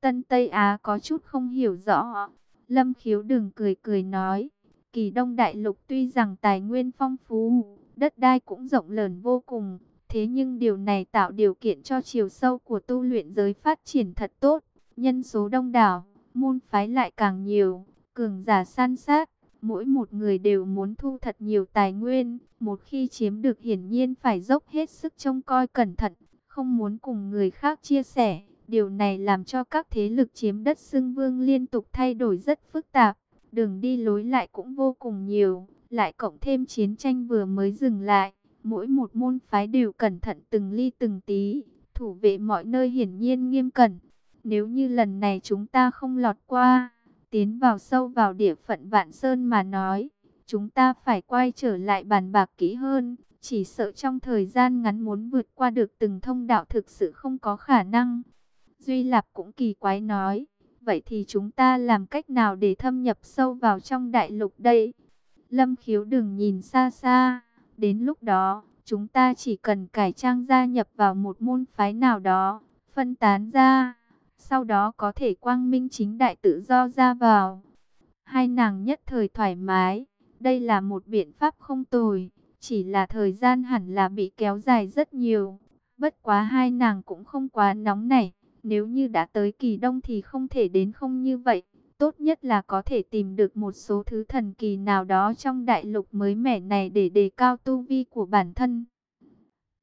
Tân Tây Á có chút không hiểu rõ. Lâm khiếu đừng cười cười nói. Kỳ đông đại lục tuy rằng tài nguyên phong phú, đất đai cũng rộng lớn vô cùng. Thế nhưng điều này tạo điều kiện cho chiều sâu của tu luyện giới phát triển thật tốt. Nhân số đông đảo, môn phái lại càng nhiều cường giả san sát, mỗi một người đều muốn thu thật nhiều tài nguyên, một khi chiếm được hiển nhiên phải dốc hết sức trông coi cẩn thận, không muốn cùng người khác chia sẻ. Điều này làm cho các thế lực chiếm đất xưng vương liên tục thay đổi rất phức tạp, đường đi lối lại cũng vô cùng nhiều, lại cộng thêm chiến tranh vừa mới dừng lại, mỗi một môn phái đều cẩn thận từng ly từng tí, thủ vệ mọi nơi hiển nhiên nghiêm cẩn. Nếu như lần này chúng ta không lọt qua, tiến vào sâu vào địa phận Vạn Sơn mà nói, chúng ta phải quay trở lại bàn bạc kỹ hơn. Chỉ sợ trong thời gian ngắn muốn vượt qua được từng thông đạo thực sự không có khả năng. Duy Lạp cũng kỳ quái nói, vậy thì chúng ta làm cách nào để thâm nhập sâu vào trong đại lục đây? Lâm khiếu đừng nhìn xa xa, đến lúc đó, chúng ta chỉ cần cải trang gia nhập vào một môn phái nào đó, phân tán ra, sau đó có thể quang minh chính đại tự do ra vào. Hai nàng nhất thời thoải mái, đây là một biện pháp không tồi, chỉ là thời gian hẳn là bị kéo dài rất nhiều. Bất quá hai nàng cũng không quá nóng nảy, nếu như đã tới kỳ đông thì không thể đến không như vậy. Tốt nhất là có thể tìm được một số thứ thần kỳ nào đó trong đại lục mới mẻ này để đề cao tu vi của bản thân.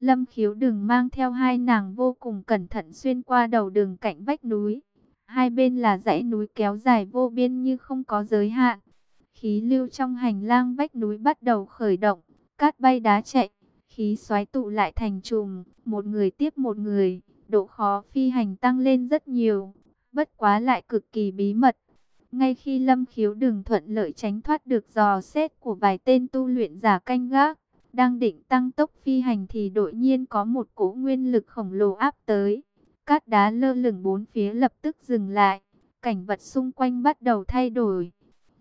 Lâm khiếu đừng mang theo hai nàng vô cùng cẩn thận xuyên qua đầu đường cạnh vách núi. Hai bên là dãy núi kéo dài vô biên như không có giới hạn. Khí lưu trong hành lang vách núi bắt đầu khởi động, cát bay đá chạy, khí xoáy tụ lại thành chùm, một người tiếp một người, độ khó phi hành tăng lên rất nhiều, bất quá lại cực kỳ bí mật. Ngay khi Lâm Khiếu đừng thuận lợi tránh thoát được dò xét của vài tên tu luyện giả canh gác, đang định tăng tốc phi hành thì đột nhiên có một cỗ nguyên lực khổng lồ áp tới. Cát đá lơ lửng bốn phía lập tức dừng lại, cảnh vật xung quanh bắt đầu thay đổi.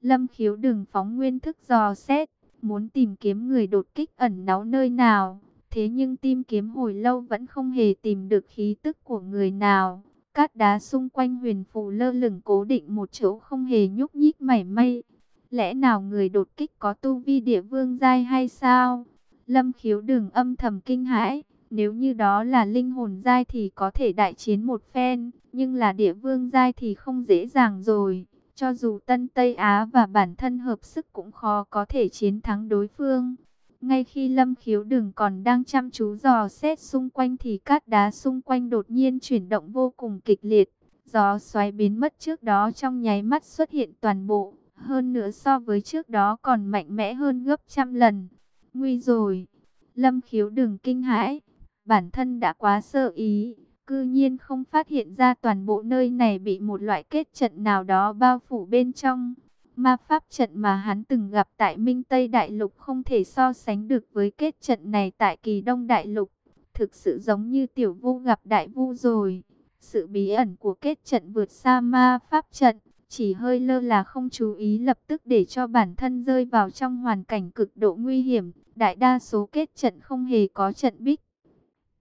Lâm khiếu đừng phóng nguyên thức dò xét, muốn tìm kiếm người đột kích ẩn náu nơi nào. Thế nhưng tìm kiếm hồi lâu vẫn không hề tìm được khí tức của người nào. Cát đá xung quanh huyền phù lơ lửng cố định một chỗ không hề nhúc nhích mảy may. Lẽ nào người đột kích có tu vi địa vương giai hay sao? Lâm khiếu đừng âm thầm kinh hãi. Nếu như đó là linh hồn giai thì có thể đại chiến một phen. Nhưng là địa vương giai thì không dễ dàng rồi. Cho dù Tân Tây Á và bản thân hợp sức cũng khó có thể chiến thắng đối phương. Ngay khi Lâm Khiếu Đừng còn đang chăm chú dò xét xung quanh thì cát đá xung quanh đột nhiên chuyển động vô cùng kịch liệt. Gió xoáy biến mất trước đó trong nháy mắt xuất hiện toàn bộ. Hơn nữa so với trước đó còn mạnh mẽ hơn gấp trăm lần. Nguy rồi. Lâm Khiếu Đừng kinh hãi. Bản thân đã quá sợ ý cư nhiên không phát hiện ra toàn bộ nơi này bị một loại kết trận nào đó bao phủ bên trong. Ma pháp trận mà hắn từng gặp tại Minh Tây Đại Lục không thể so sánh được với kết trận này tại Kỳ Đông Đại Lục. Thực sự giống như tiểu vu gặp đại vu rồi. Sự bí ẩn của kết trận vượt xa ma pháp trận, chỉ hơi lơ là không chú ý lập tức để cho bản thân rơi vào trong hoàn cảnh cực độ nguy hiểm. Đại đa số kết trận không hề có trận bích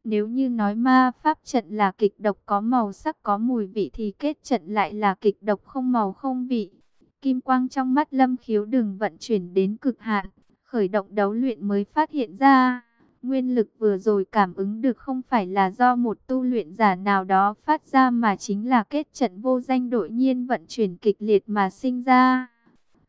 nếu như nói ma pháp trận là kịch độc có màu sắc có mùi vị thì kết trận lại là kịch độc không màu không vị. Kim quang trong mắt lâm khiếu đừng vận chuyển đến cực hạn, khởi động đấu luyện mới phát hiện ra. Nguyên lực vừa rồi cảm ứng được không phải là do một tu luyện giả nào đó phát ra mà chính là kết trận vô danh đội nhiên vận chuyển kịch liệt mà sinh ra.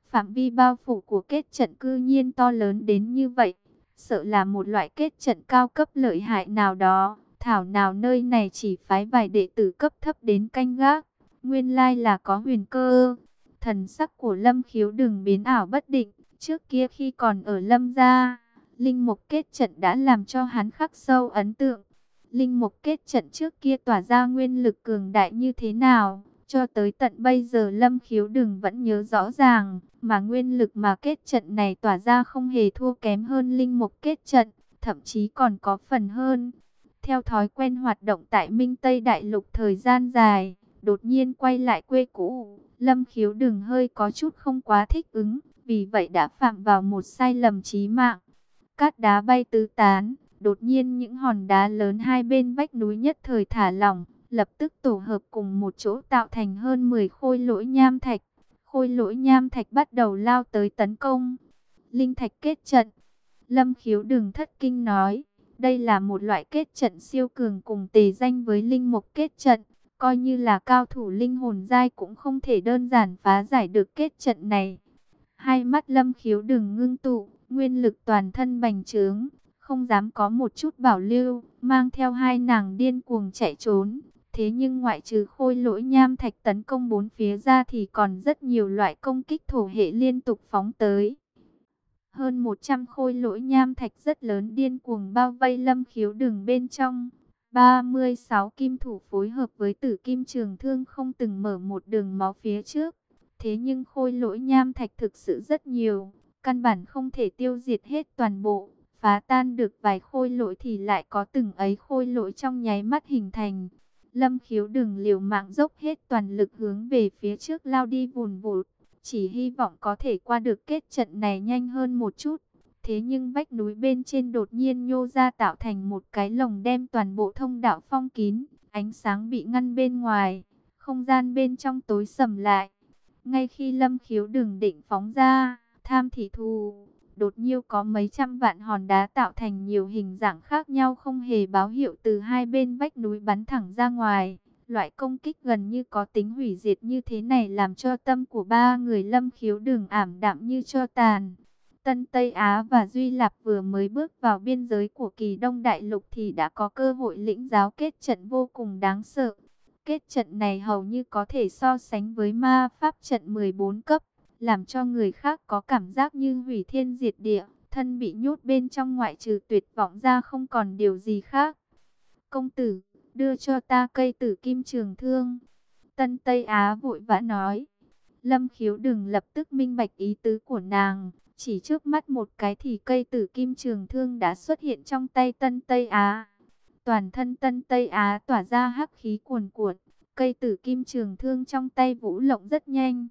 Phạm vi bao phủ của kết trận cư nhiên to lớn đến như vậy sợ là một loại kết trận cao cấp lợi hại nào đó. Thảo nào nơi này chỉ phái vài đệ tử cấp thấp đến canh gác. Nguyên lai là có huyền cơ. Thần sắc của Lâm Khiếu đừng biến ảo bất định. Trước kia khi còn ở Lâm gia, Linh Mục kết trận đã làm cho hắn khắc sâu ấn tượng. Linh Mục kết trận trước kia tỏa ra nguyên lực cường đại như thế nào? Cho tới tận bây giờ Lâm Khiếu Đừng vẫn nhớ rõ ràng, mà nguyên lực mà kết trận này tỏa ra không hề thua kém hơn linh mục kết trận, thậm chí còn có phần hơn. Theo thói quen hoạt động tại Minh Tây Đại Lục thời gian dài, đột nhiên quay lại quê cũ, Lâm Khiếu Đừng hơi có chút không quá thích ứng, vì vậy đã phạm vào một sai lầm chí mạng. Cát đá bay tứ tán, đột nhiên những hòn đá lớn hai bên vách núi nhất thời thả lỏng, lập tức tổ hợp cùng một chỗ tạo thành hơn 10 khôi lỗi nham thạch. Khôi lỗi nham thạch bắt đầu lao tới tấn công. Linh thạch kết trận. Lâm khiếu đừng thất kinh nói. Đây là một loại kết trận siêu cường cùng tề danh với linh mục kết trận. Coi như là cao thủ linh hồn giai cũng không thể đơn giản phá giải được kết trận này. Hai mắt lâm khiếu đừng ngưng tụ, nguyên lực toàn thân bành trướng, không dám có một chút bảo lưu, mang theo hai nàng điên cuồng chạy trốn. Thế nhưng ngoại trừ khôi lỗi nham thạch tấn công bốn phía ra thì còn rất nhiều loại công kích thổ hệ liên tục phóng tới. Hơn 100 khôi lỗi nham thạch rất lớn điên cuồng bao vây lâm khiếu đường bên trong. 36 kim thủ phối hợp với tử kim trường thương không từng mở một đường máu phía trước. Thế nhưng khôi lỗi nham thạch thực sự rất nhiều, căn bản không thể tiêu diệt hết toàn bộ. Phá tan được vài khôi lỗi thì lại có từng ấy khôi lỗi trong nháy mắt hình thành. Lâm khiếu đừng liều mạng dốc hết toàn lực hướng về phía trước lao đi vùn vụt. Chỉ hy vọng có thể qua được kết trận này nhanh hơn một chút. Thế nhưng vách núi bên trên đột nhiên nhô ra tạo thành một cái lồng đem toàn bộ thông đạo phong kín. Ánh sáng bị ngăn bên ngoài, không gian bên trong tối sầm lại. Ngay khi lâm khiếu đừng định phóng ra, tham thị thù, đột nhiên có mấy trăm vạn hòn đá tạo thành nhiều hình dạng khác nhau không hề báo hiệu từ hai bên vách núi bắn thẳng ra ngoài. Loại công kích gần như có tính hủy diệt như thế này làm cho tâm của ba người lâm khiếu đường ảm đạm như cho tàn. Tân Tây Á và Duy Lạp vừa mới bước vào biên giới của kỳ Đông Đại Lục thì đã có cơ hội lĩnh giáo kết trận vô cùng đáng sợ. Kết trận này hầu như có thể so sánh với ma pháp trận 14 cấp, làm cho người khác có cảm giác như hủy thiên diệt địa, thân bị nhốt bên trong ngoại trừ tuyệt vọng ra không còn điều gì khác. Công tử, đưa cho ta cây tử kim trường thương. Tân Tây Á vội vã nói. Lâm khiếu đừng lập tức minh bạch ý tứ của nàng. Chỉ trước mắt một cái thì cây tử kim trường thương đã xuất hiện trong tay Tân Tây Á. Toàn thân Tân Tây Á tỏa ra hắc khí cuồn cuộn. Cây tử kim trường thương trong tay vũ lộng rất nhanh.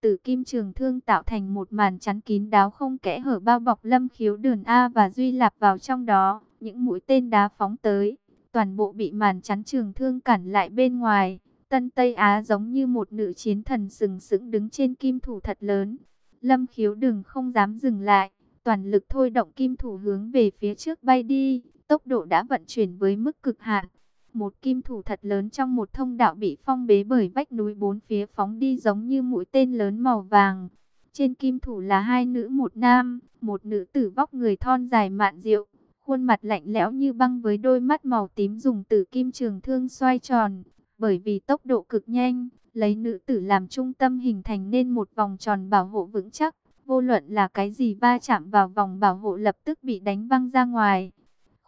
Tử kim trường thương tạo thành một màn chắn kín đáo không kẽ hở bao bọc lâm khiếu đường A và Duy Lạp vào trong đó. Những mũi tên đá phóng tới toàn bộ bị màn chắn trường thương cản lại bên ngoài. Tân Tây Á giống như một nữ chiến thần sừng sững đứng trên kim thủ thật lớn. Lâm khiếu đường không dám dừng lại, toàn lực thôi động kim thủ hướng về phía trước bay đi, tốc độ đã vận chuyển với mức cực hạn. Một kim thủ thật lớn trong một thông đạo bị phong bế bởi vách núi bốn phía phóng đi giống như mũi tên lớn màu vàng. Trên kim thủ là hai nữ một nam, một nữ tử vóc người thon dài mạn diệu, khuôn mặt lạnh lẽo như băng với đôi mắt màu tím dùng tử kim trường thương xoay tròn. Bởi vì tốc độ cực nhanh, lấy nữ tử làm trung tâm hình thành nên một vòng tròn bảo hộ vững chắc. Vô luận là cái gì va chạm vào vòng bảo hộ lập tức bị đánh văng ra ngoài.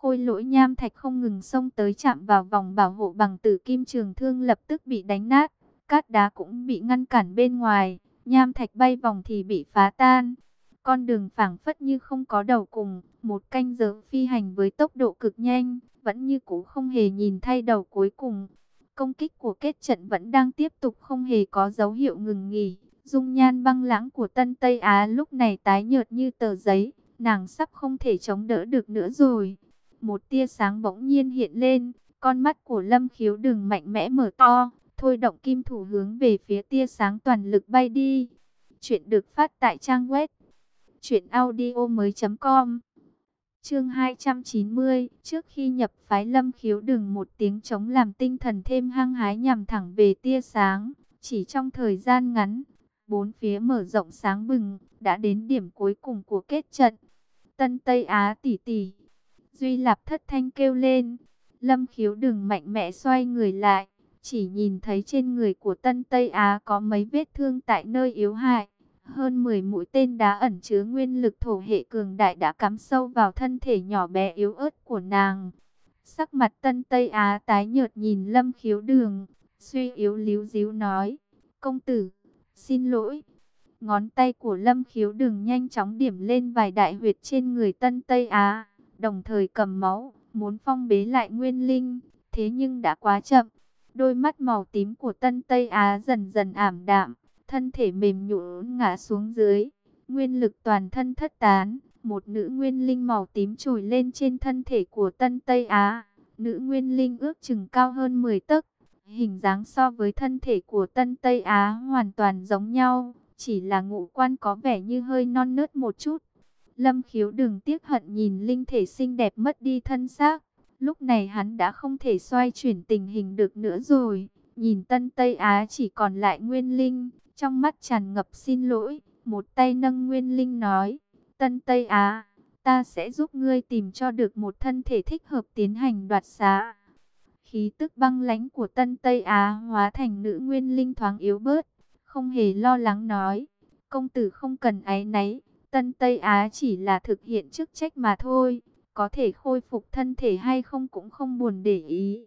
Khôi lỗi nham thạch không ngừng xông tới chạm vào vòng bảo hộ bằng tử kim trường thương lập tức bị đánh nát. Cát đá cũng bị ngăn cản bên ngoài, nham thạch bay vòng thì bị phá tan. Con đường phảng phất như không có đầu cùng, một canh giờ phi hành với tốc độ cực nhanh, vẫn như cũ không hề nhìn thay đầu cuối cùng. Công kích của kết trận vẫn đang tiếp tục không hề có dấu hiệu ngừng nghỉ. Dung nhan băng lãng của Tân Tây Á lúc này tái nhợt như tờ giấy, nàng sắp không thể chống đỡ được nữa rồi. Một tia sáng bỗng nhiên hiện lên, con mắt của Lâm Khiếu đừng mạnh mẽ mở to, thôi động kim thủ hướng về phía tia sáng toàn lực bay đi. Chuyện được phát tại trang web truyệnaudio mới .com. Chương 290 Trước khi nhập phái lâm khiếu đừng một tiếng chống làm tinh thần thêm hăng hái nhằm thẳng về tia sáng. Chỉ trong thời gian ngắn Bốn phía mở rộng sáng bừng Đã đến điểm cuối cùng của kết trận. Tân Tây Á tỷ tỷ Duy Lạp thất thanh kêu lên Lâm khiếu đừng mạnh mẽ xoay người lại Chỉ nhìn thấy trên người của Tân Tây Á có mấy vết thương tại nơi yếu hại hơn 10 mũi tên đá ẩn chứa nguyên lực thổ hệ cường đại đã cắm sâu vào thân thể nhỏ bé yếu ớt của nàng. Sắc mặt tân Tây Á tái nhợt nhìn lâm khiếu đường, suy yếu líu díu nói, công tử, xin lỗi. Ngón tay của lâm khiếu đường nhanh chóng điểm lên vài đại huyệt trên người tân Tây Á, đồng thời cầm máu, muốn phong bế lại nguyên linh, thế nhưng đã quá chậm. Đôi mắt màu tím của tân Tây Á dần dần ảm đạm, thân thể mềm nhũn ngã xuống dưới, nguyên lực toàn thân thất tán, một nữ nguyên linh màu tím trồi lên trên thân thể của Tân Tây Á. Nữ nguyên linh ước chừng cao hơn 10 tấc, hình dáng so với thân thể của Tân Tây Á hoàn toàn giống nhau, chỉ là ngũ quan có vẻ như hơi non nớt một chút. Lâm khiếu đừng tiếc hận nhìn linh thể xinh đẹp mất đi thân xác, lúc này hắn đã không thể xoay chuyển tình hình được nữa rồi. Nhìn Tân Tây Á chỉ còn lại nguyên linh, trong mắt tràn ngập xin lỗi, một tay nâng Nguyên Linh nói, Tân Tây Á, ta sẽ giúp ngươi tìm cho được một thân thể thích hợp tiến hành đoạt xá. Khí tức băng lãnh của Tân Tây Á hóa thành nữ Nguyên Linh thoáng yếu bớt, không hề lo lắng nói, công tử không cần áy náy, Tân Tây Á chỉ là thực hiện chức trách mà thôi, có thể khôi phục thân thể hay không cũng không buồn để ý.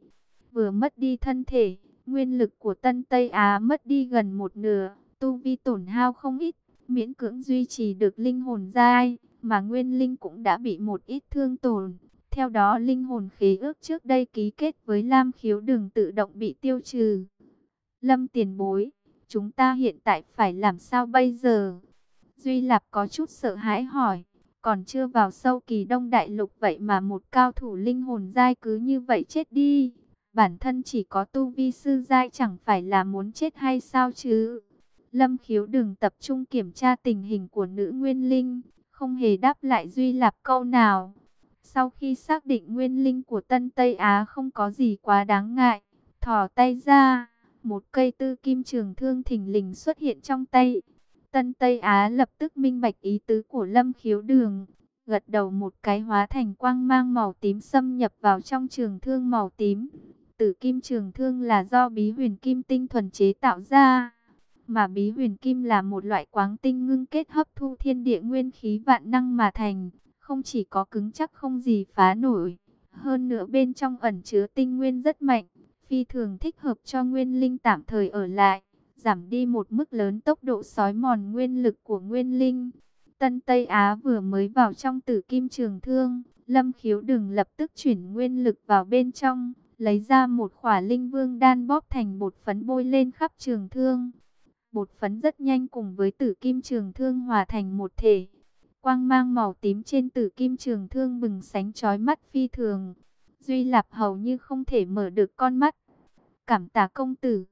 Vừa mất đi thân thể, nguyên lực của Tân Tây Á mất đi gần một nửa, tu vi tổn hao không ít, miễn cưỡng duy trì được linh hồn giai, mà nguyên linh cũng đã bị một ít thương tổn. Theo đó linh hồn khí ước trước đây ký kết với Lam Khiếu đường tự động bị tiêu trừ. Lâm tiền bối, chúng ta hiện tại phải làm sao bây giờ? Duy Lạp có chút sợ hãi hỏi, còn chưa vào sâu kỳ đông đại lục vậy mà một cao thủ linh hồn giai cứ như vậy chết đi. Bản thân chỉ có tu vi sư giai chẳng phải là muốn chết hay sao chứ? Lâm khiếu đừng tập trung kiểm tra tình hình của nữ nguyên linh, không hề đáp lại Duy Lạp câu nào. Sau khi xác định nguyên linh của Tân Tây Á không có gì quá đáng ngại, thò tay ra, một cây tư kim trường thương thình lình xuất hiện trong tay. Tân Tây Á lập tức minh bạch ý tứ của Lâm Khiếu Đường, gật đầu một cái hóa thành quang mang màu tím xâm nhập vào trong trường thương màu tím. Tử kim trường thương là do bí huyền kim tinh thuần chế tạo ra, mà bí huyền kim là một loại quáng tinh ngưng kết hấp thu thiên địa nguyên khí vạn năng mà thành, không chỉ có cứng chắc không gì phá nổi, hơn nữa bên trong ẩn chứa tinh nguyên rất mạnh, phi thường thích hợp cho nguyên linh tạm thời ở lại giảm đi một mức lớn tốc độ sói mòn nguyên lực của nguyên linh. Tân Tây Á vừa mới vào trong tử kim trường thương, Lâm Khiếu đừng lập tức chuyển nguyên lực vào bên trong, lấy ra một khỏa linh vương đan bóp thành bột phấn bôi lên khắp trường thương. Bột phấn rất nhanh cùng với tử kim trường thương hòa thành một thể. Quang mang màu tím trên tử kim trường thương bừng sánh chói mắt phi thường. Duy Lạp hầu như không thể mở được con mắt. Cảm tạ công tử.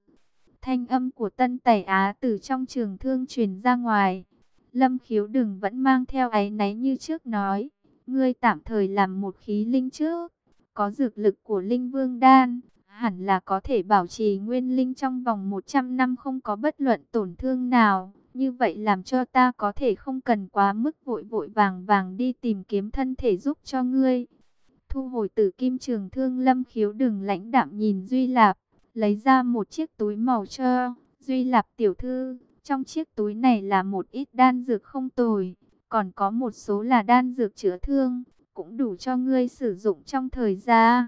Thanh âm của Tân Tẩy Á từ trong trường thương truyền ra ngoài. Lâm khiếu đừng vẫn mang theo áy náy như trước nói. Ngươi tạm thời làm một khí linh trước. Có dược lực của linh vương đan. Hẳn là có thể bảo trì nguyên linh trong vòng 100 năm không có bất luận tổn thương nào. Như vậy làm cho ta có thể không cần quá mức vội vội vàng vàng đi tìm kiếm thân thể giúp cho ngươi. Thu hồi tử kim trường thương, lâm khiếu đừng lãnh đạm nhìn Duy Lạp lấy ra một chiếc túi màu trơ, Duy Lạp tiểu thư. Trong chiếc túi này là một ít đan dược không tồi, còn có một số là đan dược chữa thương, cũng đủ cho ngươi sử dụng trong thời gian.